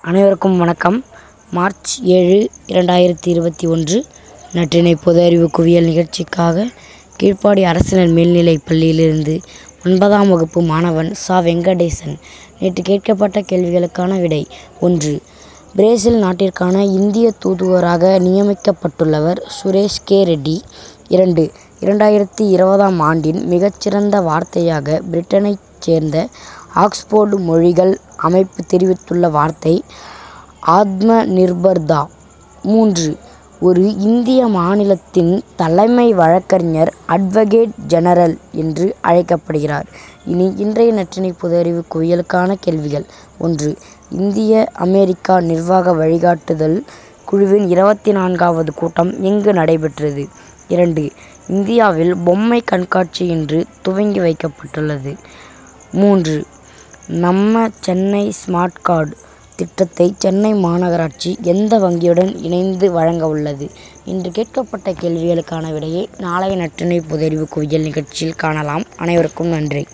அனைவருக்கும் வணக்கம். மார்ச் ஏழு இரண்டாயிரத்தி இருபத்தி ஒன்று நற்றினை பொது அறிவு குவியல் நிகழ்ச்சிக்காக கீழ்ப்பாடி அரசினர் மேல்நிலைப் பள்ளியிலிருந்து ஒன்பதாம் வகுப்பு மாணவன் சா. வெங்கடேசன் நேற்று கேட்கப்பட்ட கேள்விகளுக்கான விடை ஒன்று. பிரேசில் நாட்டிற்கான இந்திய தூதுவராக நியமிக்கப்பட்டுள்ளவர் சுரேஷ் கே. ரெட்டி. இரண்டு. இரண்டாயிரத்தி இருபதாம் ஆண்டின் மிகச்சிறந்த வார்த்தையாக பிரிட்டனைச் சேர்ந்த ஆக்ஸ்போர்டு மொழிகள் அமைப்பு தெரிவித்துள்ள வார்த்தை ஆத்ம நிர்பர்தா மூன்று. ஒரு இந்திய மாநிலத்தின் தலைமை வழக்கறிஞர் அட்வொகேட் ஜெனரல் என்று அழைக்கப்படுகிறார். இனி இன்றைய நற்றினை பொது அறிவு குவியலுக்கான கேள்விகள். ஒன்று. இந்திய அமெரிக்கா நிர்வாக வழிகாட்டுதல் குழுவின் இருபத்தி நான்காவது கூட்டம் எங்கு நடைபெற்றது? இரண்டு இந்தியாவில் பொம்மை கண்காட்சி இன்று துவங்கி வைக்கப்பட்டுள்ளது. மூன்று நம்ம சென்னை ஸ்மார்ட் கார்டு திட்டத்தை சென்னை மாநகராட்சி எந்த வங்கியுடன் இணைந்து வழங்க உள்ளது? இன்று கேட்கப்பட்ட கேள்விகளுக்கான விடையை நாளைய நற்றினை புதறிவு குவியல் நிகழ்ச்சியில் காணலாம். அனைவருக்கும் நன்றி.